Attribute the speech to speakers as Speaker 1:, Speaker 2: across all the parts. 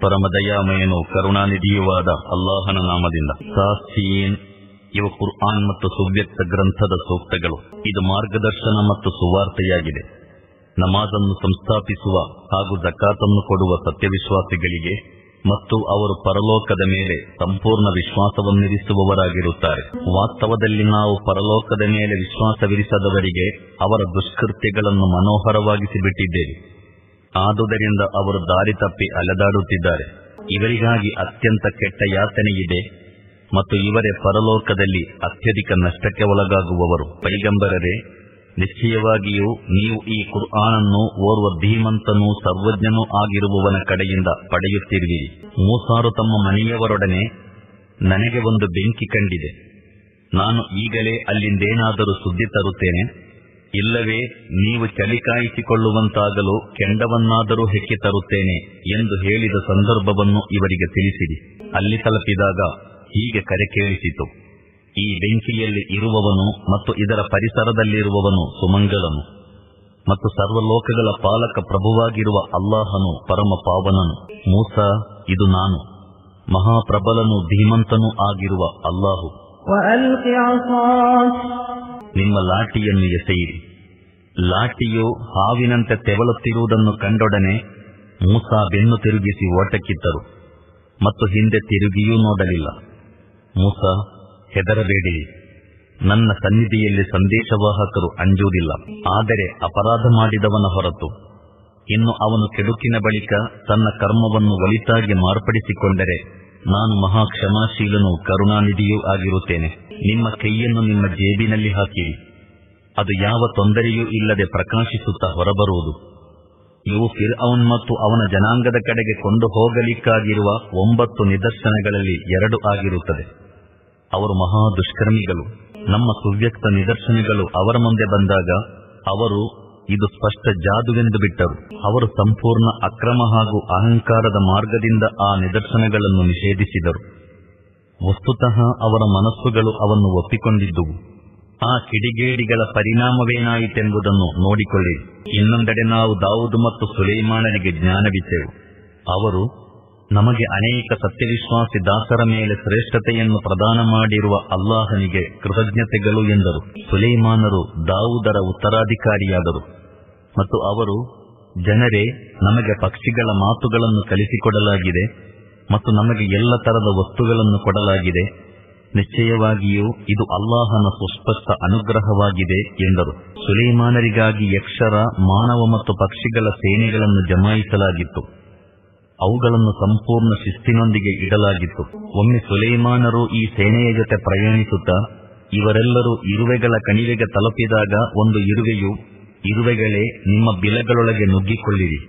Speaker 1: ಪರಮದಯಾಮಯನು ಕರುಣಾನಿಧಿಯುವಾದ ಅಲ್ಲಾಹನ ನಾಮದಿಂದ. ಸಾಸ್ತೀನ್ ಇವು ಕುರ್ಆನ್ ಮತ್ತು ಸುವ್ಯಕ್ತ ಗ್ರಂಥದ ಸೂಕ್ತಗಳು. ಇದು ಮಾರ್ಗದರ್ಶನ ಮತ್ತು ಸುವಾರ್ತೆಯಾಗಿದೆ. ನಮಾಜನ್ನು ಸಂಸ್ಥಾಪಿಸುವ ಹಾಗೂ ಜಕಾತನ್ನು ಕೊಡುವ ಸತ್ಯವಿಶ್ವಾಸಿಗಳಿಗೆ ಮತ್ತು ಅವರು ಪರಲೋಕದ ಮೇಲೆ ಸಂಪೂರ್ಣ ವಿಶ್ವಾಸವನ್ನಿರಿಸುವವರಾಗಿರುತ್ತಾರೆ ವಾಸ್ತವದಲ್ಲಿ ನಾವು ಪರಲೋಕದ ಮೇಲೆ ವಿಶ್ವಾಸವಿರಿಸದವರಿಗೆ ಅವರ ದುಷ್ಕೃತ್ಯಗಳನ್ನು ಮನೋಹರವಾಗಿಸಿ ಬಿಟ್ಟಿದ್ದೇವೆ ಆದುದರಿಂದ ಅವರು ದಾರಿ ತಪ್ಪಿ ಅಲೆದಾಡುತ್ತಿದ್ದಾರೆ. ಇವರಿಗಾಗಿ ಅತ್ಯಂತ ಕೆಟ್ಟ ಯಾತನೆಯಿದೆ ಮತ್ತು ಇವರೇ ಪರಲೋಕದಲ್ಲಿ ಅತ್ಯಧಿಕ ನಷ್ಟಕ್ಕೆ ಒಳಗಾಗುವವರು. ಪೈಗಂಬರರೇ ನಿಶ್ಚಯವಾಗಿಯೂ ನೀವು ಈ ಕುರ್ಆನನ್ನು ಓರ್ವ ಧೀಮಂತನೂ ಸರ್ವಜ್ಞನೂ ಆಗಿರುವವನ ಕಡೆಯಿಂದ ಪಡೆಯುತ್ತಿರುವಿರಿ ಮೂಸಾರು ತಮ್ಮ ಮನೆಯವರೊಡನೆ ನನಗೆ ಒಂದು ಬೆಂಕಿ ಕಂಡಿದೆ. ನಾನು ಈಗಲೇ ಅಲ್ಲಿಂದೇನಾದರೂ ಸುದ್ದಿ ತರುತ್ತೇನೆ? ಇಲ್ಲವೇ, ನೀವು ಚಳಿ ಕಾಯಿಸಿಕೊಳ್ಳುವಂತಾಗಲು ಕೆಂಡವನ್ನಾದರೂ ಹೆಕ್ಕಿ ತರುತ್ತೇನೆ ಎಂದು ಹೇಳಿದ ಸಂದರ್ಭವನ್ನು ಇವರಿಗೆ ತಿಳಿಸಿರಿ. ಅಲ್ಲಿ ತಲುಪಿದಾಗ ಹೀಗೆ ಕರೆ ಕೇಳಿಸಿತು. ಈ ಬೆಂಕಿಯಲ್ಲಿ ಇರುವವನು ಮತ್ತು ಇದರ ಪರಿಸರದಲ್ಲಿರುವವನು ಸುಮಂಗಳನು ಮತ್ತು ಸರ್ವಲೋಕಗಳ ಪಾಲಕ ಪ್ರಭುವಾಗಿರುವ ಅಲ್ಲಾಹನು ಪರಮ ಪಾವನನು ಮೂಸ, ಇದು ನಾನು. ಮಹಾಪ್ರಬಲನು, ಧೀಮಂತನು ಆಗಿರುವ ಅಲ್ಲಾಹು. ನಿಮ್ಮ ಲಾಠಿಯನ್ನು ಎಸೆಯಿರಿ. ಲಾಠಿಯು ಹಾವಿನಂತೆ ತೆವಳುತ್ತಿರುವುದನ್ನು ಕಂಡೊಡನೆ ಮೂಸ ಬೆನ್ನು ತಿರುಗಿಸಿ ಓಟಕ್ಕಿದ್ದರು. ಮತ್ತು ಹಿಂದೆ ತಿರುಗಿಯೂ ನೋಡಲಿಲ್ಲ. ಮೂಸ ಹೆದರಬೇಡಿರಿ ನನ್ನ ಸನ್ನಿಧಿಯಲ್ಲಿ ಸಂದೇಶವಾಹಕರು ಅಂಜುವುದಿಲ್ಲ ಆದರೆ ಅಪರಾಧ ಮಾಡಿದವನ ಹೊರತು. ಇನ್ನು ಅವನು ಕೆಡುಕಿನ ಬಳಿಕ ತನ್ನ ಕರ್ಮವನ್ನು ಒಲಿತಾಗಿ ಮಾರ್ಪಡಿಸಿಕೊಂಡರೆ ನಾನು ಮಹಾ ಕ್ಷಮಾಶೀಲನೂ ಕರುಣಾನಿಧಿಯೂ ಆಗಿರುತ್ತೇನೆ. ನಿಮ್ಮ ಕೈಯನ್ನು ನಿಮ್ಮ ಜೇಬಿನಲ್ಲಿ ಹಾಕಿರಿ. ಅದು ಯಾವ ತೊಂದರೆಯೂ ಇಲ್ಲದೆ ಪ್ರಕಾಶಿಸುತ್ತಾ ಹೊರಬರುವುದು. ಇವು ಫಿರ್ ಅವನ್ ಮತ್ತು ಅವನ ಜನಾಂಗದ ಕಡೆಗೆ ಕೊಂಡು ಹೋಗಲಿಕ್ಕಾಗಿರುವ ಒಂಬತ್ತು ನಿದರ್ಶನಗಳಲ್ಲಿ ಎರಡು ಆಗಿರುತ್ತದೆ. ಅವರು ಮಹಾ ದುಷ್ಕರ್ಮಿಗಳು. ನಮ್ಮ ಸುವ್ಯಕ್ತ ನಿದರ್ಶನಗಳು ಅವರ ಮುಂದೆ ಬಂದಾಗ ಅವರು ಇದು ಸ್ಪಷ್ಟ ಜಾದುವೆಂದು ಬಿಟ್ಟರು. ಅವರು ಸಂಪೂರ್ಣ ಅಕ್ರಮ ಹಾಗೂ ಅಹಂಕಾರದ ಮಾರ್ಗದಿಂದ ಆ ನಿದರ್ಶನಗಳನ್ನು ನಿಷೇಧಿಸಿದರು. ವಸ್ತುತಃ ಅವರ ಮನಸ್ಸುಗಳು ಅವನ್ನು ಒಪ್ಪಿಕೊಂಡಿದ್ದುವು. ಆ ಕಿಡಿಗೇಡಿಗಳ ಪರಿಣಾಮವೇನಾಯಿತೆಂಬುದನ್ನು ನೋಡಿಕೊಳ್ಳಿ. ಇನ್ನೊಂದೆಡೆ ನಾವು ದಾವುದು ಮತ್ತು ಸುಲೈಮಾನನಿಗೆ ಜ್ಞಾನವಿದ್ದೆವು. ಅವರು ನಮಗೆ ಅನೇಕ ಸತ್ಯವಿಶ್ವಾಸಿ ದಾಸರ ಮೇಲೆ ಶ್ರೇಷ್ಠತೆಯನ್ನು ಪ್ರದಾನ ಮಾಡಿರುವ ಅಲ್ಲಾಹನಿಗೆ ಕೃತಜ್ಞತೆಗಳು ಎಂದರು. ಸುಲೈಮಾನರು ದಾವುದರ ಉತ್ತರಾಧಿಕಾರಿಯಾದರು. ಮತ್ತು ಅವರು, ಜನರೇ, ನಮಗೆ ಪಕ್ಷಿಗಳ ಮಾತುಗಳನ್ನು ಕಲಿಸಿಕೊಡಲಾಗಿದೆ ಮತ್ತು ನಮಗೆ ಎಲ್ಲ ತರದ ವಸ್ತುಗಳನ್ನು ಕೊಡಲಾಗಿದೆ. ನಿಶ್ಚಯವಾಗಿಯೂ ಇದು ಅಲ್ಲಾಹನ ಸುಸ್ಪಷ್ಟ ಅನುಗ್ರಹವಾಗಿದೆ, ಎಂದರು. ಸುಲೈಮಾನರಿಗಾಗಿ ಯಕ್ಷರ, ಮಾನವ ಮತ್ತು ಪಕ್ಷಿಗಳ ಸೇನೆಗಳನ್ನು ಜಮಾಯಿಸಲಾಗಿತ್ತು. ಅವುಗಳನ್ನು ಸಂಪೂರ್ಣ ಶಿಸ್ತಿನೊಂದಿಗೆ ಇಡಲಾಗಿತ್ತು. ಒಮ್ಮೆ ಸುಲೈಮಾನರು ಈ ಸೇನೆಯ ಜೊತೆ ಪ್ರಯಾಣಿಸುತ್ತಾ ಇವರೆಲ್ಲರೂ ಇರುವೆಗಳ ಕಣಿವೆಗೆ ತಲುಪಿದಾಗ ಒಂದು ಇರುವೆಯು, ಇರುವೆಗಳೇ, ನಿಮ್ಮ ಬಿಲಗಳೊಳಗೆ ನುಗ್ಗಿಕೊಳ್ಳಿರಿ.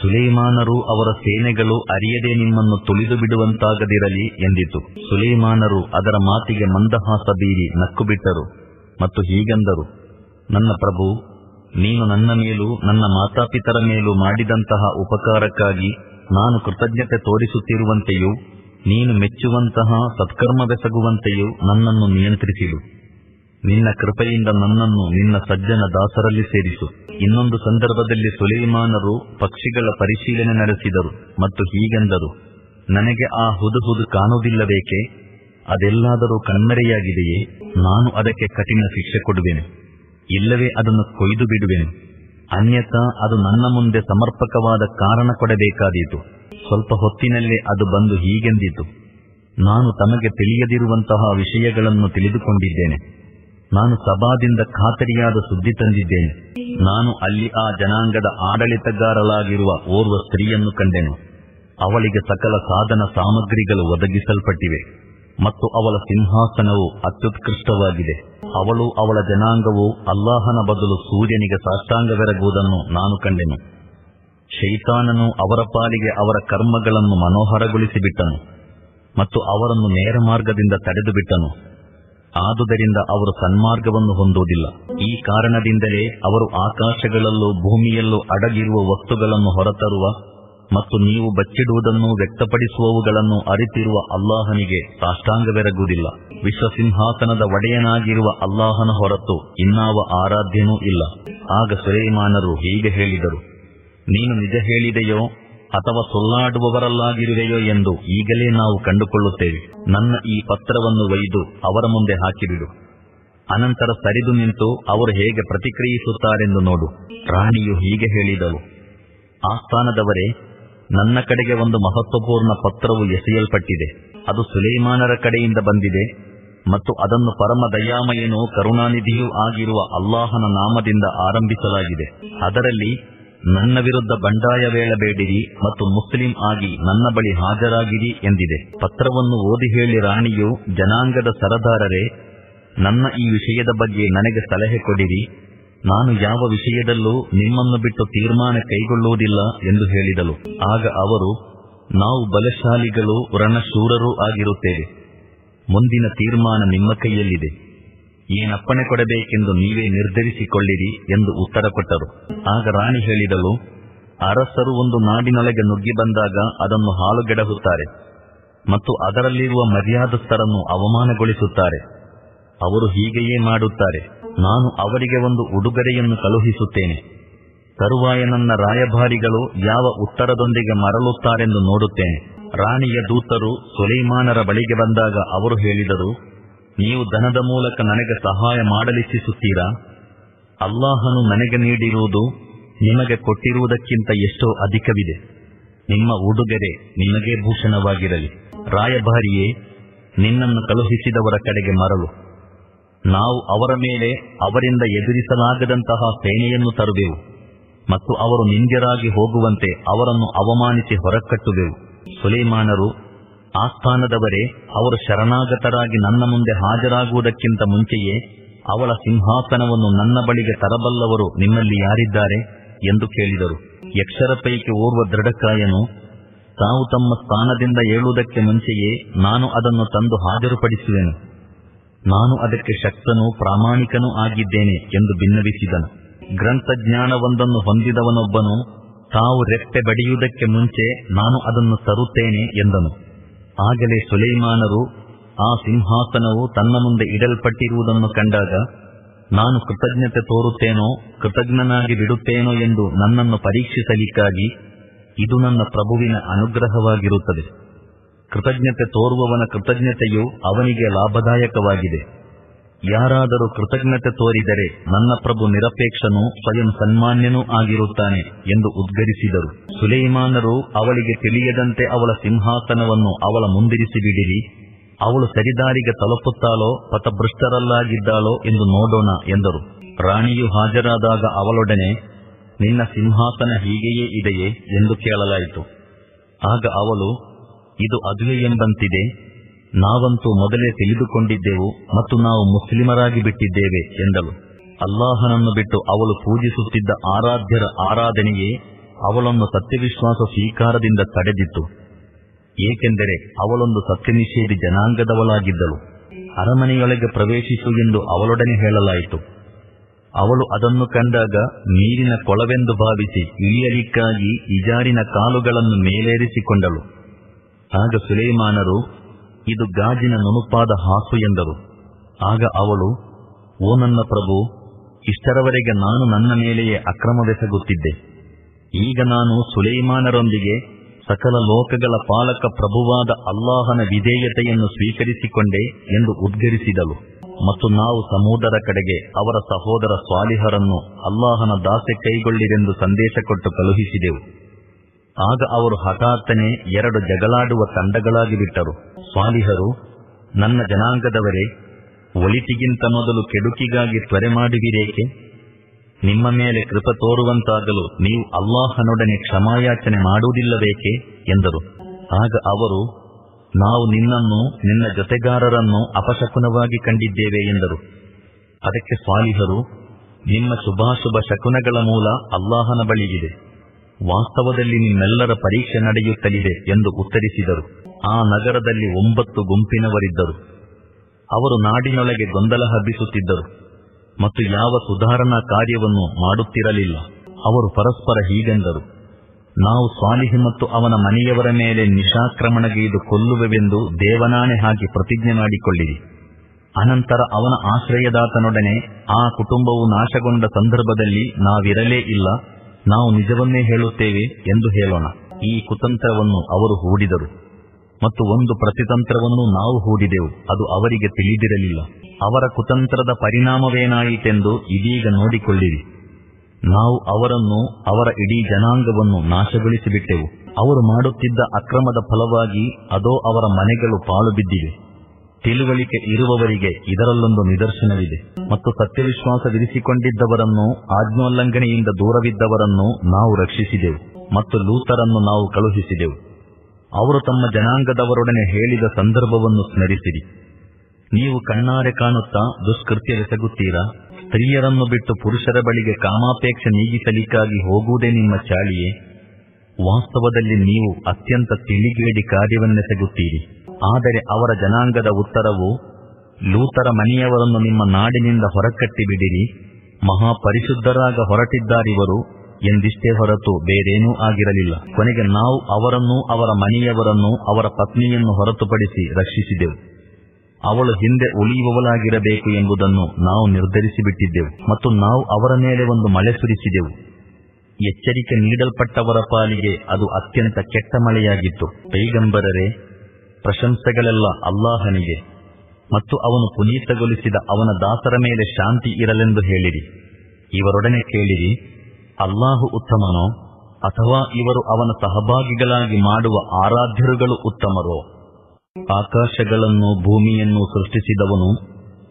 Speaker 1: ಸುಲೈಮಾನರು ಅವರ ಸೇನೆಗಳು ಅರಿಯದೇ ನಿಮ್ಮನ್ನು ತುಳಿದು ಬಿಡುವಂತಾಗದಿರಲಿ ಎಂದಿತು. ಸುಲೈಮಾನರು ಅದರ ಮಾತಿಗೆ ಮಂದಹಾಸ ಬೀರಿ ನಕ್ಕು ಬಿಟ್ಟರು ಮತ್ತು ಹೀಗೆಂದರು, ನನ್ನ ಪ್ರಭು, ನೀನು ನನ್ನ ಮೇಲೂ, ನನ್ನ ಮಾತಾಪಿತರ ಮೇಲೂ ಮಾಡಿದಂತಹ ಉಪಕಾರಕ್ಕಾಗಿ ನಾನು ಕೃತಜ್ಞತೆ ತೋರಿಸುತ್ತಿರುವಂತೆಯೂ, ನೀನು ಮೆಚ್ಚುವಂತಹ ಸತ್ಕರ್ಮವೆಸಗುವಂತೆಯೂ ನನ್ನನ್ನು ನಿಯಂತ್ರಿಸಿಡು. ನಿನ್ನ ಕೃಪೆಯಿಂದ ನನ್ನನ್ನು ನಿನ್ನ ಸಜ್ಜನ ದಾಸರಲ್ಲಿ ಸೇರಿಸು. ಇನ್ನೊಂದು ಸಂದರ್ಭದಲ್ಲಿ ಸುಲೈಮಾನರು ಪಕ್ಷಿಗಳ ಪರಿಶೀಲನೆ ನಡೆಸಿದರು ಮತ್ತು ಹೀಗೆಂದರು, ನನಗೆ ಆ ಹುದುಹುದು ಕಾಣುವುದಿಲ್ಲಬೇಕೆ ಅದೆಲ್ಲಾದರೂ ಕಣ್ಮರೆಯಾಗಿದೆಯೇ? ನಾನು ಅದಕ್ಕೆ ಕಠಿಣ ಶಿಕ್ಷೆ ಕೊಡುವೆನು. ಇಲ್ಲವೇ ಅದನ್ನು ಕೊಯ್ದು ಬಿಡುವೆನು. ಅನ್ಯಥಾ ಅದು ನನ್ನ ಮುಂದೆ ಸಮರ್ಪಕವಾದ ಕಾರಣ ಕೊಡಬೇಕಾದೀತು. ಸ್ವಲ್ಪ ಹೊತ್ತಿನಲ್ಲೇ ಅದು ಬಂದು ಹೀಗೆಂದಿತು. ನಾನು ತಮಗೆ ತಿಳಿಯದಿರುವಂತಹ ವಿಷಯಗಳನ್ನು ತಿಳಿದುಕೊಂಡಿದ್ದೇನೆ. ನಾನು ಸಭಾದಿಂದ ಖಾತರಿಯಾದ ಸುದ್ದಿ ತಂದಿದ್ದೇನೆ. ನಾನು ಅಲ್ಲಿ ಆ ಜನಾಂಗದ ಆಡಳಿತಗಾರಲಾಗಿರುವ ಓರ್ವ ಸ್ತ್ರೀಯನ್ನು ಕಂಡೆನು. ಅವಳಿಗೆ ಸಕಲ ಸಾಧನ ಸಾಮಗ್ರಿಗಳು ಒದಗಿಸಲ್ಪಟ್ಟಿವೆ. ಮತ್ತು ಅವಳ ಸಿಂಹಾಸನವು ಅತ್ಯುತ್ಕೃಷ್ಟವಾಗಿದೆ. ಅವಳು ಅವಳ ಜನಾಂಗವು ಅಲ್ಲಾಹನ ಬದಲು ಸೂರ್ಯನಿಗೆ ಸಾಷ್ಟಾಂಗವೆರಗುವುದನ್ನು ನಾನು ಕಂಡೆನು. ಶೈತಾನನು ಅವರ ಪಾಲಿಗೆ ಅವರ ಕರ್ಮಗಳನ್ನು ಮನೋಹರಗೊಳಿಸಿಬಿಟ್ಟನು ಮತ್ತು ಅವರನ್ನು ನೇರ ಮಾರ್ಗದಿಂದ ತಡೆದುಬಿಟ್ಟನು. ಆದುದರಿಂದ ಅವರು ಸನ್ಮಾರ್ಗವನ್ನು ಹೊಂದುವುದಿಲ್ಲ. ಈ ಕಾರಣದಿಂದಲೇ ಅವರು ಆಕಾಶಗಳಲ್ಲೂ ಭೂಮಿಯಲ್ಲೂ ಅಡಗಿರುವ ವಸ್ತುಗಳನ್ನು ಹೊರತರುವ ಮತ್ತು ನೀವು ಬಚ್ಚಿಡುವುದನ್ನು ವ್ಯಕ್ತಪಡಿಸುವವುಗಳನ್ನು ಅರಿತಿರುವ ಅಲ್ಲಾಹನಿಗೆ ಸಾಷ್ಟಾಂಗವೆರಗುವುದಿಲ್ಲ. ವಿಶ್ವಸಿಂಹಾಸನದ ಒಡೆಯನಾಗಿರುವ ಅಲ್ಲಾಹನ ಹೊರತು ಇನ್ನಾವ ಆರಾಧ್ಯನೂ ಇಲ್ಲ. ಆಗ ಸುರೇಮಾನರು ಹೀಗೆ ಹೇಳಿದರು, ನೀನು ನಿಜ ಹೇಳಿದೆಯೋ ಅಥವಾ ಸೊಲ್ಲಾಡುವವರಲ್ಲಾಗಿರುವೆಯೋ ಎಂದು ಈಗಲೇ ನಾವು ಕಂಡುಕೊಳ್ಳುತ್ತೇವೆ. ನನ್ನ ಈ ಪತ್ರವನ್ನು ಒಯ್ದು ಅವರ ಮುಂದೆ ಹಾಕಿಬಿಡು. ಅನಂತರ ಸರಿದು ನಿಂತು ಅವರು ಹೇಗೆ ಪ್ರತಿಕ್ರಿಯಿಸುತ್ತಾರೆಂದು ನೋಡು. ರಾಣಿಯು ಹೀಗೆ ಹೇಳಿದಳು, ಆಸ್ಥಾನದವರೇ ನನ್ನ ಕಡೆಗೆ ಒಂದು ಮಹತ್ವಪೂರ್ಣ ಪತ್ರವು ಎಸೆಯಲ್ಪಟ್ಟಿದೆ. ಅದು ಸುಲೈಮಾನರ ಕಡೆಯಿಂದ ಬಂದಿದೆ ಮತ್ತು ಅದನ್ನು ಪರಮ ದಯಾಮಯನೂ ಕರುಣಾನಿಧಿಯೂ ಆಗಿರುವ ಅಲ್ಲಾಹನ ನಾಮದಿಂದ ಆರಂಭಿಸಲಾಗಿದೆ. ಅದರಲ್ಲಿ, ನನ್ನ ವಿರುದ್ಧ ಬಂಡಾಯ ವೇಳಬೇಡಿರಿ ಮತ್ತು ಮುಸ್ಲಿಂ ಆಗಿ ನನ್ನ ಬಳಿ ಹಾಜರಾಗಿರಿ ಎಂದಿದೆ. ಪತ್ರವನ್ನು ಓದಿ ಹೇಳಿ ರಾಣಿಯು, ಜನಾಂಗದ ಸರದಾರರೇ, ನನ್ನ ಈ ವಿಷಯದ ಬಗ್ಗೆ ನನಗೆ ಸಲಹೆ ಕೊಡಿರಿ. ನಾನು ಯಾವ ವಿಷಯದಲ್ಲೂ ನಿಮ್ಮನ್ನು ಬಿಟ್ಟು ತೀರ್ಮಾನ ಕೈಗೊಳ್ಳುವುದಿಲ್ಲ ಎಂದು ಹೇಳಿದಳು. ಆಗ ಅವರು, ನಾವು ಬಲಶಾಲಿಗಳು, ರಣಶೂರರೂ ಆಗಿರುತ್ತೇವೆ. ಮುಂದಿನ ತೀರ್ಮಾನ ನಿಮ್ಮ ಕೈಯಲ್ಲಿದೆ. ಏನಪ್ಪಣೆ ಕೊಡಬೇಕೆಂದು ನೀವೇ ನಿರ್ಧರಿಸಿಕೊಳ್ಳಿರಿ ಎಂದು ಉತ್ತರ ಕೊಟ್ಟರು. ಆಗ ರಾಣಿ ಹೇಳಿದಳು, ಅರಸರು ಒಂದು ನಾಡಿನೊಳಗೆ ನುಗ್ಗಿ ಬಂದಾಗ ಅದನ್ನು ಹಾಲುಗೆಡಹುತ್ತಾರೆ ಮತ್ತು ಅದರಲ್ಲಿರುವ ಮರ್ಯಾದಸ್ಥರನ್ನು ಅವಮಾನಗೊಳಿಸುತ್ತಾರೆ. ಅವರು ಹೀಗೆಯೇ ಮಾಡುತ್ತಾರೆ. ನಾನು ಅವರಿಗೆ ಒಂದು ಉಡುಗೊರೆಯನ್ನು ಕಳುಹಿಸುತ್ತೇನೆ. ತರುವಾಯ ನನ್ನ ರಾಯಭಾರಿಗಳು ಯಾವ ಉತ್ತರದೊಂದಿಗೆ ಮರಳುತ್ತಾರೆಂದು ನೋಡುತ್ತೇನೆ. ರಾಣಿಯ ದೂತರು ಸುಲೈಮಾನರ ಬಳಿಗೆ ಬಂದಾಗ ಅವರು ಹೇಳಿದರು, ನೀವು ಧನದ ಮೂಲಕ ನನಗೆ ಸಹಾಯ ಮಾಡಲಿಚ್ಛಿಸುತ್ತೀರಾ? ಅಲ್ಲಾಹನು ನನಗೆ ನೀಡಿರುವುದು ನಿಮಗೆ ಕೊಟ್ಟಿರುವುದಕ್ಕಿಂತ ಎಷ್ಟೋ ಅಧಿಕವಿದೆ. ನಿಮ್ಮ ಉಡುಗೆರೆ ನಿಮಗೆ ಭೂಷಣವಾಗಿರಲಿ. ರಾಯಭಾರಿಯೇ, ನಿನ್ನನ್ನು ಕಳುಹಿಸಿದವರ ಕಡೆಗೆ ಮರಳು. ನಾವು ಅವರ ಮೇಲೆ ಅವರಿಂದ ಎದುರಿಸಲಾಗದಂತಹ ಸೇನೆಯನ್ನು ತರುವೆವು ಮತ್ತು ಅವರು ನಿಂದ್ಯರಾಗಿ ಹೋಗುವಂತೆ ಅವರನ್ನು ಅವಮಾನಿಸಿ ಹೊರಕಟ್ಟುವೆವು. ಸುಲೈಮಾನರು ಆಸ್ಥಾನದವರೇ, ಅವರು ಶರಣಾಗತರಾಗಿ ನನ್ನ ಮುಂದೆ ಹಾಜರಾಗುವುದಕ್ಕಿಂತ ಮುಂಚೆಯೇ ಅವಳ ಸಿಂಹಾಸನವನ್ನು ನನ್ನ ಬಳಿಗೆ ತರಬಲ್ಲವರು ನಿಮ್ಮಲ್ಲಿ ಯಾರಿದ್ದಾರೆ ಎಂದು ಕೇಳಿದರು. ಯಕ್ಷರ ಪೈಕಿ ಓರ್ವ ದೃಢಕಾಯನು ತಾವು ತಮ್ಮ ಸ್ಥಾನದಿಂದ ಏಳುವುದಕ್ಕೆ ಮುಂಚೆಯೇ ನಾನು ಅದನ್ನು ತಂದು ಹಾಜರುಪಡಿಸುವೆನು. ನಾನು ಅದಕ್ಕೆ ಶಕ್ತನೂ ಪ್ರಾಮಾಣಿಕನೂ ಆಗಿದ್ದೇನೆ ಎಂದು ಭಿನ್ನವಿಸಿದನು ಗ್ರಂಥಜ್ಞಾನವೊಂದನ್ನು ಹೊಂದಿದವನೊಬ್ಬನು, ತಾವು ರೆಪ್ಪೆ ಬಡಿಯುವುದಕ್ಕೆ ಮುಂಚೆ ನಾನು ಅದನ್ನು ತರುತ್ತೇನೆ ಎಂದನು. ಆಗಲೇ ಸುಲೈಮಾನರು ಆ ಸಿಂಹಾಸನವು ತನ್ನ ಮುಂದೆ ಇಡಲ್ಪಟ್ಟಿರುವುದನ್ನು ಕಂಡಾಗ, ನಾನು ಕೃತಜ್ಞತೆ ತೋರುತ್ತೇನೋ, ಕೃತಜ್ಞನಾಗಿ ಬಿಡುತ್ತೇನೋ ಎಂದು ನನ್ನನ್ನು ಪರೀಕ್ಷಿಸಲಿಕ್ಕಾಗಿ ಇದು ನನ್ನ ಪ್ರಭುವಿನ ಅನುಗ್ರಹವಾಗಿರುತ್ತದೆ. ಕೃತಜ್ಞತೆ ತೋರುವವನ ಕೃತಜ್ಞತೆಯು ಅವನಿಗೆ ಲಾಭದಾಯಕವಾಗಿದೆ. ಯಾರಾದರೂ ಕೃತಜ್ಞತೆ ತೋರಿದರೆ ನನ್ನ ಪ್ರಭು ನಿರಪೇಕ್ಷನೂ ಸ್ವಯಂ ಸನ್ಮಾನ್ಯನೂ ಆಗಿರುತ್ತಾನೆ ಎಂದು ಉದ್ಗರಿಸಿದರು. ಸುಲೈಮಾನರು ಅವಳಿಗೆ ತಿಳಿಯದಂತೆ ಅವಳ ಸಿಂಹಾಸನವನ್ನು ಅವಳ ಮುಂದಿರಿಸಿ ಬಿಡಿರಿ. ಅವಳು ಸರಿದಾರಿಗೆ ತಲುಪುತ್ತಾಳೋ ಪಥಭೃಷ್ಟರಲ್ಲಾಗಿದ್ದಾಳೋ ಎಂದು ನೋಡೋಣ ಎಂದರು. ರಾಣಿಯು ಹಾಜರಾದಾಗ ಅವಳೊಡನೆ, ನಿನ್ನ ಸಿಂಹಾಸನ ಹೀಗೆಯೇ ಇದೆಯೇ ಎಂದು ಕೇಳಲಾಯಿತು. ಆಗ ಅವಳು ಇದು ಅದುವೆ ಎಂಬಂತಿದೆ. ನಾವಂತೂ ಮೊದಲೇ ತಿಳಿದುಕೊಂಡಿದ್ದೆವು ಮತ್ತು ನಾವು ಮುಸ್ಲಿಮರಾಗಿ ಬಿಟ್ಟಿದ್ದೇವೆ ಎಂದಳು. ಅಲ್ಲಾಹನನ್ನು ಬಿಟ್ಟು ಅವಳು ಪೂಜಿಸುತ್ತಿದ್ದ ಆರಾಧ್ಯರ ಆರಾಧನೆಯೇ ಅವಳನ್ನು ಸತ್ಯವಿಶ್ವಾಸ ಸ್ವೀಕಾರದಿಂದ ತಡೆದಿತ್ತು. ಏಕೆಂದರೆ ಅವಳೊಂದು ಸತ್ಯನಿಷೇಧಿ ಜನಾಂಗದವಳಾಗಿದ್ದಳು. ಅರಮನೆಯೊಳಗೆ ಪ್ರವೇಶಿಸು ಎಂದು ಅವಳೊಡನೆ ಹೇಳಲಾಯಿತು. ಅವಳು ಅದನ್ನು ಕಂಡಾಗ ನೀರಿನ ಕೊಳವೆಂದು ಭಾವಿಸಿ ಇಳಿಯಲಿಕ್ಕಾಗಿ ಇಜಾರಿನ ಕಾಲುಗಳನ್ನು ಮೇಲೇರಿಸಿಕೊಂಡಳು. ಆಗ ಸುಲೇಮಾನರು, ಇದು ಗಾಜಿನ ನುಣುಪಾದ ಹಾಸು ಎಂದರು. ಆಗ ಅವಳು, ಓ ನನ್ನ ಪ್ರಭು, ಇಷ್ಟರವರೆಗೆ ನಾನು ನನ್ನ ಮೇಲೆಯೇ ಅಕ್ರಮವೆಸಗುತ್ತಿದ್ದೆ. ಈಗ ನಾನು ಸುಲೈಮಾನರೊಂದಿಗೆ ಸಕಲ ಲೋಕಗಳ ಪಾಲಕ ಪ್ರಭುವಾದ ಅಲ್ಲಾಹನ ವಿಧೇಯತೆಯನ್ನು ಸ್ವೀಕರಿಸಿಕೊಂಡೆ ಎಂದು ಉದ್ಗರಿಸಿದಳು. ಮತ್ತು ನಾವು ಸಮೂದರ ಕಡೆಗೆ ಅವರ ಸಹೋದರ ಸ್ವಾಲಿಹರನ್ನು ಅಲ್ಲಾಹನ ದಾಸೆ ಕೈಗೊಳ್ಳಿರೆಂದು ಸಂದೇಶ ಕೊಟ್ಟು ಕಳುಹಿಸಿದೆವು. ಆಗ ಅವರು ಹಠಾತ್ತನೆ ಎರಡು ಜಗಳಾಡುವ ತಂಡಗಳಾಗಿ ಬಿಟ್ಟರು. ಸ್ವಾಲಿಹರು, ನನ್ನ ಜನಾಂಗದವರೇ, ಒಳಿತಿಗಿಂತ ಮೊದಲು ಕೆಡುಕಿಗಾಗಿ ತ್ವರೆ ಮಾಡುವಿರೇಕೆ? ನಿಮ್ಮ ಮೇಲೆ ಕೃಪ ತೋರುವಂತಾಗಲು ನೀವು ಅಲ್ಲಾಹನೊಡನೆ ಕ್ಷಮಾಯಾಚನೆ ಮಾಡುವುದಿಲ್ಲಬೇಕೆ ಎಂದರು. ಆಗ ಅವರು, ನಾವು ನಿನ್ನನ್ನು, ನಿನ್ನ ಜೊತೆಗಾರರನ್ನು ಅಪಶಕುನವಾಗಿ ಕಂಡಿದ್ದೇವೆ ಎಂದರು. ಅದಕ್ಕೆ ಸ್ವಾಲಿಹರು, ನಿಮ್ಮ ಶುಭಾಶುಭ ಶಕುನಗಳ ಮೂಲ ಅಲ್ಲಾಹನ ಬಳಿಗಿದೆ ವಾಸ್ತವದಲ್ಲಿ ನಿಮ್ಮೆಲ್ಲರ ಪರೀಕ್ಷೆ ನಡೆಯುತ್ತಲಿದೆ ಎಂದು ಉತ್ತರಿಸಿದರು. ಆ ನಗರದಲ್ಲಿ ಒಂಬತ್ತು ಗುಂಪಿನವರಿದ್ದರು. ಅವರು ನಾಡಿನೊಳಗೆ ಗೊಂದಲ ಹಬ್ಬಿಸುತ್ತಿದ್ದರು. ಮತ್ತು ಯಾವ ಸುಧಾರಣಾ ಕಾರ್ಯವನ್ನು ಮಾಡುತ್ತಿರಲಿಲ್ಲ. ಅವರು ಪರಸ್ಪರ ಹೀಗೆಂದರು. ನಾವು ಸ್ವಾಲಿಹಿ ಮತ್ತು ಅವನ ಮನೆಯವರ ಮೇಲೆ ನಿಶಾಕ್ರಮಣಗೈದು ಕೊಲ್ಲುವೆವೆಂದು ದೇವನಾಣೆ ಹಾಕಿ ಪ್ರತಿಜ್ಞೆ ಮಾಡಿಕೊಳ್ಳಿರಿ. ಅನಂತರ ಅವನ ಆಶ್ರಯದಾತನೊಡನೆ ಆ ಕುಟುಂಬವು ನಾಶಗೊಂಡ ಸಂದರ್ಭದಲ್ಲಿ ನಾವಿರಲೇ ಇಲ್ಲ. ನಾವು ನಿಜವನ್ನೇ ಹೇಳುತ್ತೇವೆ ಎಂದು ಹೇಳೋಣ. ಈ ಕುತಂತ್ರವನ್ನು ಅವರು ಹೂಡಿದರು. ಮತ್ತು ಒಂದು ಪ್ರತಿತಂತ್ರವನ್ನು ನಾವು ಹೂಡಿದೆವು. ಅದು ಅವರಿಗೆ ತಿಳಿದಿರಲಿಲ್ಲ. ಅವರ ಕುತಂತ್ರದ ಪರಿಣಾಮವೇನಾಯಿತೆಂದು ಇದೀಗ ನೋಡಿಕೊಳ್ಳಿರಿ. ನಾವು ಅವರನ್ನು, ಅವರ ಇಡೀ ಜನಾಂಗವನ್ನು ನಾಶಗೊಳಿಸಿಬಿಟ್ಟೆವು. ಅವರು ಮಾಡುತ್ತಿದ್ದ ಅಕ್ರಮದ ಫಲವಾಗಿ ಅದೋ ಅವರ ಮನೆಗಳು ಪಾಳು ಬಿದ್ದಿವೆ ತಿಳುವಳಿಕೆ ಇರುವವರಿಗೆ ಇದರಲ್ಲೊಂದು ನಿದರ್ಶನವಿದೆ. ಮತ್ತು ಸತ್ಯವಿಶ್ವಾಸ ವಿಧಿಸಿಕೊಂಡಿದ್ದವರನ್ನು ಆಜ್ಞೋಲ್ಲಂಘನೆಯಿಂದ ದೂರವಿದ್ದವರನ್ನು ನಾವು ರಕ್ಷಿಸಿದೆವು ಮತ್ತು ಲೂತರನ್ನು ನಾವು ಕಳುಹಿಸಿದೆವು. ಅವರು ತಮ್ಮ ಜನಾಂಗದವರೊಡನೆ ಹೇಳಿದ ಸಂದರ್ಭವನ್ನು ಸ್ಮರಿಸಿರಿ. ನೀವು ಕಣ್ಣಾರೆ ಕಾಣುತ್ತಾ ದುಷ್ಕೃತ್ಯವೆಸಗುತ್ತೀರಾ? ಸ್ತ್ರೀಯರನ್ನು ಬಿಟ್ಟು ಪುರುಷರ ಬಳಿಗೆ ಕಾಮಾಪೇಕ್ಷೆ ನೀಗಿಸಲಿಕ್ಕಾಗಿ ಹೋಗುವುದೇ ನಿಮ್ಮ ಚಾಳಿಯೇ? ವಾಸ್ತವದಲ್ಲಿ ನೀವು ಅತ್ಯಂತ ತಿಳಿಗೇಡಿ ಕಾರ್ಯವನ್ನೆಸಗುತ್ತೀರಿ. ಆದರೆ ಅವರ ಜನಾಂಗದ ಉತ್ತರವು, ಲೂತರ ಮನೆಯವರನ್ನು ನಿಮ್ಮ ನಾಡಿನಿಂದ ಹೊರಕಟ್ಟಿಬಿಡಿರಿ, ಮಹಾಪರಿಶುದ್ಧರಾಗ ಹೊರಟಿದ್ದಾರಿವರು ಎಂದಿಷ್ಟೇ ಹೊರತು ಬೇರೇನೂ ಆಗಿರಲಿಲ್ಲ. ಕೊನೆಗೆ ನಾವು ಅವರನ್ನು ಅವರ ಮನೆಯವರನ್ನು ಅವರ ಪತ್ನಿಯನ್ನು ಹೊರತುಪಡಿಸಿ ರಕ್ಷಿಸಿದೆವು. ಅವಳು ಹಿಂದೆ ಉಳಿಯುವವಳಾಗಿರಬೇಕು ಎಂಬುದನ್ನು ನಾವು ನಿರ್ಧರಿಸಿಬಿಟ್ಟಿದ್ದೆವು ಮತ್ತು ನಾವು ಅವರ ಮೇಲೆ ಒಂದು ಮಳೆ ಸುರಿಸಿದೆವು. ಎಚ್ಚರಿಕೆ ನೀಡಲ್ಪಟ್ಟವರ ಪಾಲಿಗೆ ಅದು ಅತ್ಯಂತ ಕೆಟ್ಟ ಮಳೆಯಾಗಿತ್ತು. ಪೈಗಂಬರರೆ ಪ್ರಶಂಸೆಗಳೆಲ್ಲ ಅಲ್ಲಾಹನಿಗೆ ಮತ್ತು ಅವನು ಪುನೀತಗೊಳಿಸಿದ ಅವನ ದಾಸರ ಮೇಲೆ ಶಾಂತಿ ಇರಲೆಂದು ಹೇಳಿರಿ. ಇವರೊಡನೆ ಕೇಳಿರಿ, ಅಲ್ಲಾಹು ಉತ್ತಮನೋ, ಅಥವಾ ಇವರು ಅವನ ಸಹಭಾಗಿಗಳಾಗಿ ಮಾಡುವ ಆರಾಧ್ಯರುಗಳು ಉತ್ತಮರೋ. ಆಕಾಶಗಳನ್ನು ಭೂಮಿಯನ್ನು ಸೃಷ್ಟಿಸಿದವನು,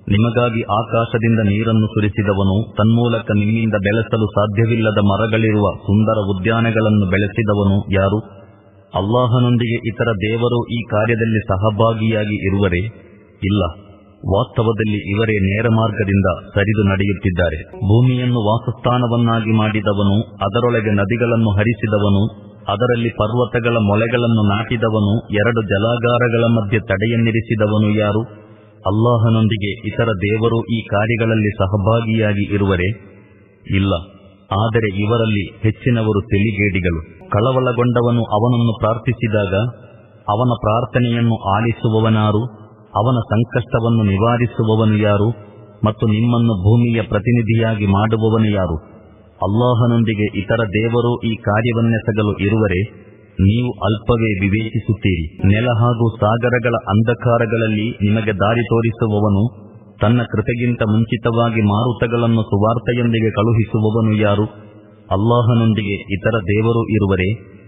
Speaker 1: ನಿಮಗಾಗಿ ಆಕಾಶದಿಂದ ನೀರನ್ನು ಸುರಿಸಿದವನು, ತನ್ಮೂಲಕ ನಿಮ್ಮಿಂದ ಬೆಳೆಸಲು ಸಾಧ್ಯವಿಲ್ಲದ ಮರಗಳಿರುವ ಸುಂದರ ಉದ್ಯಾನಗಳನ್ನು ಬೆಳೆಸಿದವನು ಯಾರು? ಅಲ್ಲಾಹನೊಂದಿಗೆ ಇತರ ದೇವರು ಈ ಕಾರ್ಯದಲ್ಲಿ ಸಹಭಾಗಿಯಾಗಿ ಇರುವರೇ? ಇಲ್ಲ. ವಾಸ್ತವದಲ್ಲಿ ಇವರೇ ನೇರ ಮಾರ್ಗದಿಂದ ಸರಿದು ನಡೆಯುತ್ತಿದ್ದಾರೆ. ಭೂಮಿಯನ್ನು ವಾಸಸ್ಥಾನವನ್ನಾಗಿ ಮಾಡಿದವನು, ಅದರೊಳಗೆ ನದಿಗಳನ್ನು ಹರಿಸಿದವನು, ಅದರಲ್ಲಿ ಪರ್ವತಗಳ ಮೊಳೆಗಳನ್ನು ನಾಟಿದವನು, ಎರಡು ಜಲಾಗಾರಗಳ ಮಧ್ಯೆ ತಡೆಯನ್ನಿರಿಸಿದವನು ಯಾರು? ಅಲ್ಲಾಹನೊಂದಿಗೆ ಇತರ ದೇವರು ಈ ಕಾರ್ಯಗಳಲ್ಲಿ ಸಹಭಾಗಿಯಾಗಿ ಇರುವರೇ? ಇಲ್ಲ. ಆದರೆ ಇವರಲ್ಲಿ ಹೆಚ್ಚಿನವರು ತಿಳಿಗೇಡಿಗಳು ಕಳವಳಗೊಂಡವನು ಅವನನ್ನು ಪ್ರಾರ್ಥಿಸಿದಾಗ, ಅವನ ಪ್ರಾರ್ಥನೆಯನ್ನು ಆಲಿಸುವವನಾರು, ಅವನ ಸಂಕಷ್ಟವನ್ನು ನಿವಾರಿಸುವವನು ಯಾರು, ಮತ್ತು ನಿಮ್ಮನ್ನು ಭೂಮಿಯ ಪ್ರತಿನಿಧಿಯಾಗಿ ಮಾಡುವವನು ಯಾರು? ಅಲ್ಲಾಹನೊಂದಿಗೆ ಇತರ ದೇವರು ಈ ಕಾರ್ಯವನ್ನೆಸಗಲು ಇರುವರೆ, ನೀವು ಅಲ್ಪವೇ ವಿವೇಚಿಸುತ್ತೀರಿ. ನೆಲ ಹಾಗೂ ಸಾಗರಗಳ ಅಂಧಕಾರಗಳಲ್ಲಿ ನಿಮಗೆ ದಾರಿ ತೋರಿಸುವವನು ತನ್ನ ಕೃತೆಗಿಂತ ಮುಂಚಿತವಾಗಿ ಮಾರುತಗಳನ್ನು ಸುವಾರ್ತೆಯೊಂದಿಗೆ ಕಳುಹಿಸುವವನು ಯಾರು? ಅಲ್ಲಾಹನೊಂದಿಗೆ ಇತರ ದೇವರು ಇರುವರೆ?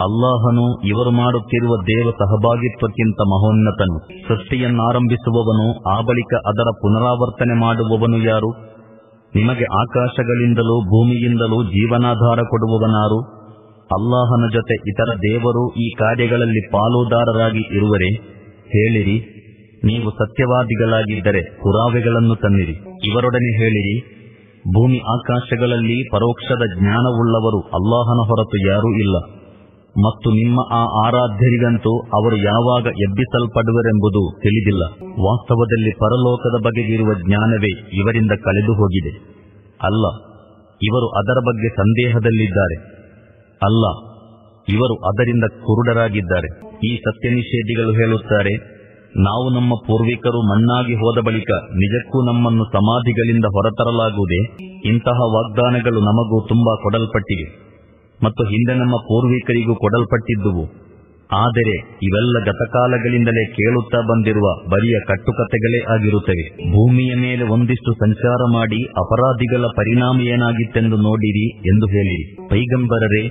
Speaker 1: ಅಲ್ಲಾಹನು ಇವರು ಮಾಡುತ್ತಿರುವ ದೇವ ಸಹಭಾಗಿತ್ವಕ್ಕಿಂತ ಮಹೋನ್ನತನು. ಸೃಷ್ಟಿಯನ್ನಾರಂಭಿಸುವವನು ಆ ಬಳಿಕ ಅದರ ಪುನರಾವರ್ತನೆ ಮಾಡುವವನು ಯಾರು? ನಿಮಗೆ ಆಕಾಶಗಳಿಂದಲೂ ಭೂಮಿಯಿಂದಲೂ ಜೀವನಾಧಾರ ಕೊಡುವವನಾರು? ಅಲ್ಲಾಹನ ಜೊತೆ ಇತರ ದೇವರು ಈ ಕಾರ್ಯಗಳಲ್ಲಿ ಪಾಲುದಾರರಾಗಿ ಇರುವರೆ? ಹೇಳಿರಿ. ನೀವು ಸತ್ಯವಾದಿಗಳಾಗಿದ್ದರೆ ಪುರಾವೆಗಳನ್ನು ತನ್ನಿರಿ. ಇವರೊಡನೆ ಹೇಳಿರಿ, ಭೂಮಿ ಆಕಾಶಗಳಲ್ಲಿ ಪರೋಕ್ಷದ ಜ್ಞಾನವುಳ್ಳವರು ಅಲ್ಲಾಹನ ಹೊರತು ಯಾರೂ ಇಲ್ಲ. ಮತ್ತು ನಿಮ್ಮ ಆ ಆರಾಧ್ಯರಿಗಂತೂ ಅವರು ಯಾವಾಗ ಎಬ್ಬಿಸಲ್ಪಡುವರೆಂಬುದು ತಿಳಿದಿಲ್ಲ. ವಾಸ್ತವದಲ್ಲಿ ಪರಲೋಕದ ಬಗೆಗಿರುವ ಜ್ಞಾನವೇ ಇವರಿಂದ ಕಳೆದು ಹೋಗಿದೆ. ಅಲ್ಲ, ಇವರು ಅದರ ಬಗ್ಗೆ ಸಂದೇಹದಲ್ಲಿದ್ದಾರೆ. ಅಲ್ಲ, ಇವರು ಅದರಿಂದ ಕುರುಡರಾಗಿದ್ದಾರೆ. ಈ ಸತ್ಯ ನಿಷೇಧಿಗಳು ಹೇಳುತ್ತಾರೆ ನಾವು ನಮ್ಮ ಪೂರ್ವಿಕರು ಮಣ್ಣಾಗಿ ಹೋದ ಬಳಿಕ ನಿಜಕ್ಕೂ ನಮ್ಮನ್ನು ಸಮಾಧಿಗಳಿಂದ ಹೊರತರಲಾಗುವುದೇ? ಇಂತಹ ವಾಗ್ದಾನಗಳು ನಮಗೂ ತುಂಬಾ ಕೊಡಲ್ಪಟ್ಟಿವೆ. ಮತ್ತು ಹಿಂದೆ ನಮ್ಮ ಪೂರ್ವಿಕರಿಗೂ ಕೊಡಲ್ಪಟ್ಟಿದ್ದುವು. ಆದರೆ ಇವೆಲ್ಲ ಗತಕಾಲಗಳಿಂದಲೇ ಕೇಳುತ್ತಾ ಬಂದಿರುವ ಬರಿಯ ಕಟ್ಟುಕತೆಗಳೇ ಆಗಿರುತ್ತವೆ. ಭೂಮಿಯ ಮೇಲೆ ಒಂದಿಷ್ಟು ಸಂಚಾರ ಮಾಡಿ ಅಪರಾಧಿಗಳ ಪರಿಣಾಮ ಏನಾಗಿತ್ತೆಂದು ನೋಡಿರಿ ಎಂದು ಹೇಳಿರಿ. ಪೈಗಂಬರರೇ,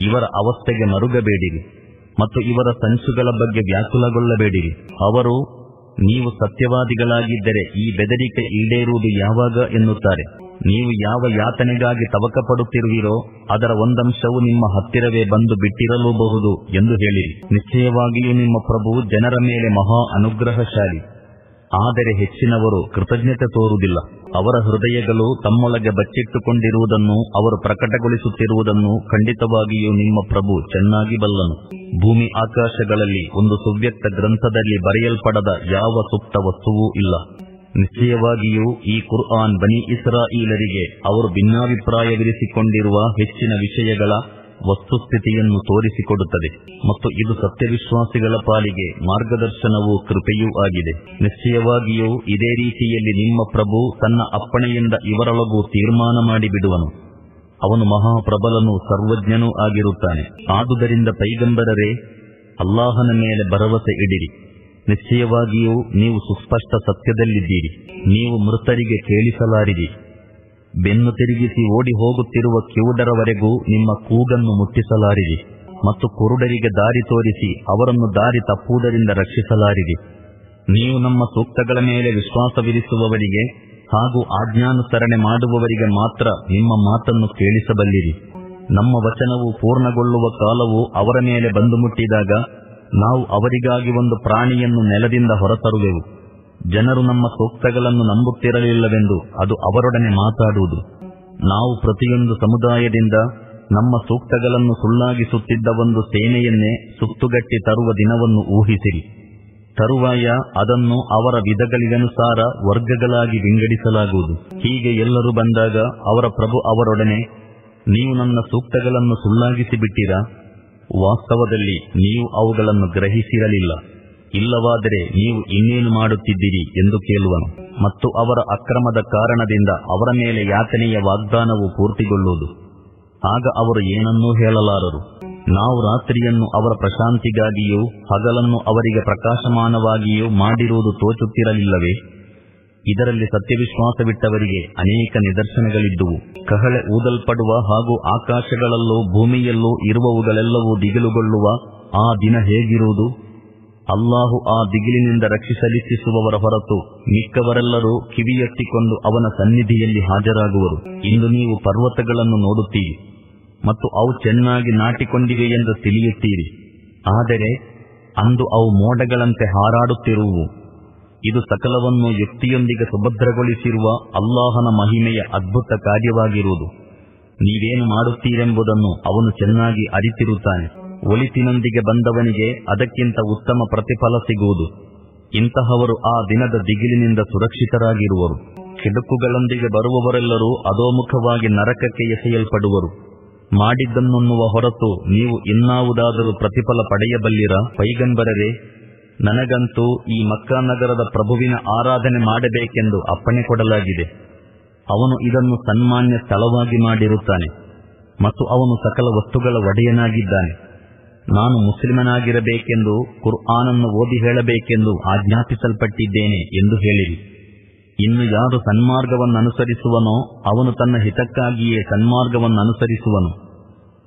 Speaker 1: ಇವರ ಅವಸ್ಥೆಗೆ ಮರುಗಬೇಡಿರಿ. ಮತ್ತು ಇವರ ಸಂಚುಗಳ ಬಗ್ಗೆ ವ್ಯಾಕುಲಗೊಳ್ಳಬೇಡಿರಿ ಅವರು, ನೀವು ಸತ್ಯವಾದಿಗಳಾಗಿದ್ದರೆ ಈ ಬೆದರಿಕೆ ಈಡೇರುವುದು ಯಾವಾಗ ಎನ್ನುತ್ತಾರೆ. ನೀವು ಯಾವ ಯಾತನೆಗಾಗಿ ತವಕ ಪಡುತ್ತಿರುವಿರೋ ಅದರ ಒಂದಂಶವು ನಿಮ್ಮ ಹತ್ತಿರವೇ ಬಂದು ಬಿಟ್ಟಿರಲೂಬಹುದು ಎಂದು ಹೇಳಿರಿ. ನಿಶ್ಚಯವಾಗಿಯೂ ನಿಮ್ಮ ಪ್ರಭು ಜನರ ಮೇಲೆ ಮಹಾ ಅನುಗ್ರಹಶಾಲಿ. ಆದರೆ ಹೆಚ್ಚಿನವರು ಕೃತಜ್ಞತೆ ತೋರುವುದಿಲ್ಲ. ಅವರ ಹೃದಯಗಳು ತಮ್ಮೊಳಗೆ ಬಚ್ಚಿಟ್ಟುಕೊಂಡಿರುವುದನ್ನು, ಅವರು ಪ್ರಕಟಗೊಳಿಸುತ್ತಿರುವುದನ್ನು ಖಂಡಿತವಾಗಿಯೂ ನಿಮ್ಮ ಪ್ರಭು ಚೆನ್ನಾಗಿ ಬಲ್ಲನು. ಭೂಮಿ ಆಕಾಶಗಳಲ್ಲಿ ಒಂದು ಸುವ್ಯಕ್ತ ಗ್ರಂಥದಲ್ಲಿ ಬರೆಯಲ್ಪಡದ ಯಾವ ಸುಪ್ತ ವಸ್ತುವೂ ಇಲ್ಲ. ನಿಶ್ಚಯವಾಗಿಯೂ ಈ ಕುರ್ಆನ್ ಬನಿ ಇಸ್ರಾಯೀಲರಿಗೆ ಅವರು ಭಿನ್ನಾಭಿಪ್ರಾಯವಿರಿಸಿಕೊಂಡಿರುವ ಹೆಚ್ಚಿನ ವಿಷಯಗಳ ವಸ್ತುಸ್ಥಿತಿಯನ್ನು ತೋರಿಸಿಕೊಡುತ್ತದೆ ಮತ್ತು ಇದು ಸತ್ಯವಿಶ್ವಾಸಿಗಳ ಪಾಲಿಗೆ ಮಾರ್ಗದರ್ಶನವೂ ಕೃಪೆಯೂ ಆಗಿದೆ. ನಿಶ್ಚಯವಾಗಿಯೂ ಇದೇ ರೀತಿಯಲ್ಲಿ ನಿಮ್ಮ ಪ್ರಭು ತನ್ನ ಅಪ್ಪಣೆಯಿಂದ ಇವರೊಳಗೂ ತೀರ್ಮಾನ ಮಾಡಿಬಿಡುವನು. ಅವನು ಮಹಾಪ್ರಬಲನು ಸರ್ವಜ್ಞನೂ ಆಗಿರುತ್ತಾನೆ. ಆದುದರಿಂದ ಪೈಗಂಬರರೇ, ಅಲ್ಲಾಹನ ಮೇಲೆ ಭರವಸೆ ಇಡಿರಿ. ನಿಶ್ಚಯವಾಗಿಯೂ ನೀವು ಸುಸ್ಪಷ್ಟ ಸತ್ಯದಲ್ಲಿದ್ದೀರಿ. ನೀವು ಮೃತರಿಗೆ ಕೇಳಿಸಲಾರಿರಿ. ಬೆನ್ನು ತಿರುಗಿಸಿ ಓಡಿ ಹೋಗುತ್ತಿರುವ ಕಿವುಡರವರೆಗೂ ನಿಮ್ಮ ಕೂಗನ್ನು ಮುಟ್ಟಿಸಲಾರಿರಿ ಮತ್ತು ಕುರುಡರಿಗೆ ದಾರಿ ತೋರಿಸಿ ಅವರನ್ನು ದಾರಿ ತಪ್ಪುವುದರಿಂದ ರಕ್ಷಿಸಲಾರಿರಿ. ನೀವು ನಮ್ಮ ಸೂಕ್ತಗಳ ಮೇಲೆ ವಿಶ್ವಾಸವಿರಿಸುವವರಿಗೆ ಹಾಗೂ ಆಜ್ಞಾನುಸರಣೆ ಮಾಡುವವರಿಗೆ ಮಾತ್ರ ನಿಮ್ಮ ಮಾತನ್ನು ಕೇಳಿಸಬಲ್ಲಿರಿ. ನಮ್ಮ ವಚನವು ಪೂರ್ಣಗೊಳ್ಳುವ ಕಾಲವು ಅವರ ಮೇಲೆ ಬಂದು ಮುಟ್ಟಿದಾಗ ನಾವು ಅವರಿಗಾಗಿ ಒಂದು ಪ್ರಾಣಿಯನ್ನು ನೆಲದಿಂದ ಹೊರತರುವೆವು. ಜನರು ನಮ್ಮ ಸೂಕ್ತಗಳನ್ನು ನಂಬುತ್ತಿರಲಿಲ್ಲವೆಂದು ಅದು ಅವರೊಡನೆ ಮಾತಾಡುವುದು. ನಾವು ಪ್ರತಿಯೊಂದು ಸಮುದಾಯದಿಂದ ನಮ್ಮ ಸೂಕ್ತಗಳನ್ನು ಸುಳ್ಳಾಗಿಸುತ್ತಿದ್ದ ಒಂದು ಸೇನೆಯನ್ನೇ ಸುತ್ತುಗಟ್ಟಿ ತರುವ ದಿನವನ್ನು ಊಹಿಸಿರಿ. ತರುವಾಯ ಅದನ್ನು ಅವರ ವಿಧಗಳಿಗನುಸಾರ ವರ್ಗಗಳಾಗಿ ವಿಂಗಡಿಸಲಾಗುವುದು. ಹೀಗೆ ಎಲ್ಲರೂ ಬಂದಾಗ ಅವರ ಪ್ರಭು ಅವರೊಡನೆ, ನೀವು ನನ್ನ ಸೂಕ್ತಗಳನ್ನು ಸುಳ್ಳಾಗಿಸಿ ಬಿಟ್ಟಿರಾ ವಾಸ್ತವದಲ್ಲಿ ನೀವು ಅವುಗಳನ್ನು ಗ್ರಹಿಸಿರಲಿಲ್ಲ. ಇಲ್ಲವಾದರೆ ನೀವು ಇನ್ನೇನು ಮಾಡುತ್ತಿದ್ದೀರಿ ಎಂದು ಕೇಳುವನು. ಮತ್ತು ಅವರ ಅಕ್ರಮದ ಕಾರಣದಿಂದ ಅವರ ಮೇಲೆ ಯಾತನೆಯ ವಾಗ್ದಾನವು ಪೂರ್ತಿಗೊಳ್ಳುವುದು. ಆಗ ಅವರು ಏನನ್ನೂ ಹೇಳಲಾರರು. ನಾವು ರಾತ್ರಿಯನ್ನು ಅವರ ಪ್ರಶಾಂತಿಗಾಗಿಯೂ, ಹಗಲನ್ನು ಅವರಿಗೆ ಪ್ರಕಾಶಮಾನವಾಗಿಯೂ ಮಾಡಿರುವುದು ತೋಚುತ್ತಿರಲಿಲ್ಲವೇ? ಇದರಲ್ಲಿ ಸತ್ಯವಿಶ್ವಾಸವಿಟ್ಟವರಿಗೆ ಅನೇಕ ನಿದರ್ಶನಗಳಿದ್ದುವು. ಕಹಳೆ ಊದಲ್ಪಡುವ ಹಾಗೂ ಆಕಾಶಗಳಲ್ಲೂ ಭೂಮಿಯಲ್ಲೂ ಇರುವವುಗಳೆಲ್ಲವೂ ದಿಗಿಲುಗೊಳ್ಳುವ ಆ ದಿನ ಹೇಗಿರುವುದು? ಅಲ್ಲಾಹು ಆ ದಿಗಿಲಿನಿಂದ ರಕ್ಷಿಸಲಿಚ್ಛಿಸುವವರ ಹೊರತು ಮಿಕ್ಕವರೆಲ್ಲರೂ ಕಿವಿಯೆತ್ತಿಕೊಂಡು ಅವನ ಸನ್ನಿಧಿಯಲ್ಲಿ ಹಾಜರಾಗುವರು. ಇಂದು ನೀವು ಪರ್ವತಗಳನ್ನು ನೋಡುತ್ತೀರಿ ಮತ್ತು ಅವು ಚೆನ್ನಾಗಿ ನಾಟಿಕೊಂಡಿವೆ ಎಂದು ತಿಳಿಯುತ್ತೀರಿ. ಆದರೆ ಅಂದು ಅವು ಮೋಡಗಳಂತೆ ಹಾರಾಡುತ್ತಿರುವು ಇದು ಸಕಲವನ್ನು ಯುಕ್ತಿಯೊಂದಿಗೆ ಸುಭದ್ರಗೊಳಿಸಿರುವ ಅಲ್ಲಾಹನ ಮಹಿಮೆಯ ಅದ್ಭುತ ಕಾರ್ಯವಾಗಿರುವುದು. ನೀವೇನು ಮಾಡುತ್ತೀರೆಂಬುದನ್ನು ಅವನು ಚೆನ್ನಾಗಿ ಅರಿತಿರುತ್ತಾನೆ. ಒಳಿತಿನೊಂದಿಗೆ ಬಂದವನಿಗೆ ಅದಕ್ಕಿಂತ ಉತ್ತಮ ಪ್ರತಿಫಲ ಸಿಗುವುದು. ಇಂತಹವರು ಆ ದಿನದ ದಿಗಿಲಿನಿಂದ ಸುರಕ್ಷಿತರಾಗಿರುವರು. ಕೆಡುಕುಗಳೊಂದಿಗೆ ಬರುವವರೆಲ್ಲರೂ ಅಧೋಮುಖವಾಗಿ ನರಕಕ್ಕೆ ಎಸೆಯಲ್ಪಡುವರು. ಮಾಡಿದ್ದನ್ನುವ ಹೊರತು ನೀವು ಇನ್ನಾವುದಾದರೂ ಪ್ರತಿಫಲ ಪಡೆಯಬಲ್ಲಿರ? ಪೈಗಂಬರರೆ, ನನಗಂತೂ ಈ ಮಕ್ಕಾ ನಗರದ ಪ್ರಭುವಿನ ಆರಾಧನೆ ಮಾಡಬೇಕೆಂದು ಅಪ್ಪಣೆ ಕೊಡಲಾಗಿದೆ. ಅವನು ಇದನ್ನು ಸನ್ಮಾನ್ಯ ಸ್ಥಳವಾಗಿ ಮಾಡಿರುತ್ತಾನೆ ಮತ್ತು ಅವನು ಸಕಲ ವಸ್ತುಗಳ ಒಡೆಯನಾಗಿದ್ದಾನೆ. ನಾನು ಮುಸ್ಲಿಮನಾಗಿರಬೇಕೆಂದು ಕುರ್ಆನನ್ನು ಓದಿ ಹೇಳಬೇಕೆಂದು ಆಜ್ಞಾಪಿಸಲ್ಪಟ್ಟಿದ್ದೇನೆ ಎಂದು ಹೇಳಿರಿ. ಇನ್ನು ಯಾರು ಸನ್ಮಾರ್ಗವನ್ನು ಅನುಸರಿಸುವನೋ ಅವನು ತನ್ನ ಹಿತಕ್ಕಾಗಿಯೇ ಸನ್ಮಾರ್ಗವನ್ನು ಅನುಸರಿಸುವನು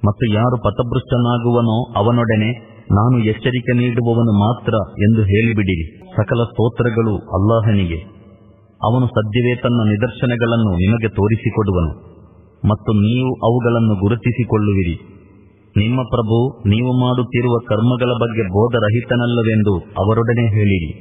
Speaker 1: ಮತ್ತು ಯಾರು ಪಥಭೃಷ್ಟನಾಗುವನೋ ಅವನೊಡನೆ ನಾನು ಎಚ್ಚರಿಕೆ ನೀಡುವವನು ಮಾತ್ರ ಎಂದು ಹೇಳಿಬಿಡಿರಿ. ಸಕಲ ಸ್ತೋತ್ರಗಳು ಅಲ್ಲಾಹನಿಗೆ. ಅವನು ಸದ್ಯವೇ ತನ್ನ ನಿದರ್ಶನಗಳನ್ನು ನಿಮಗೆ ತೋರಿಸಿಕೊಡುವನು. ಮತ್ತು ನೀವು ಅವುಗಳನ್ನು ಗುರುತಿಸಿಕೊಳ್ಳುವಿರಿ. ನಿಮ್ಮ ಪ್ರಭು ನೀವು ಮಾಡುತ್ತಿರುವ ಕರ್ಮಗಳ ಬಗ್ಗೆ ಬೋಧರಹಿತನಲ್ಲವೆಂದು ಅವರೊಡನೆ ಹೇಳಿರಿ.